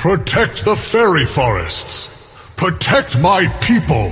Protect the fairy forests. Protect my people.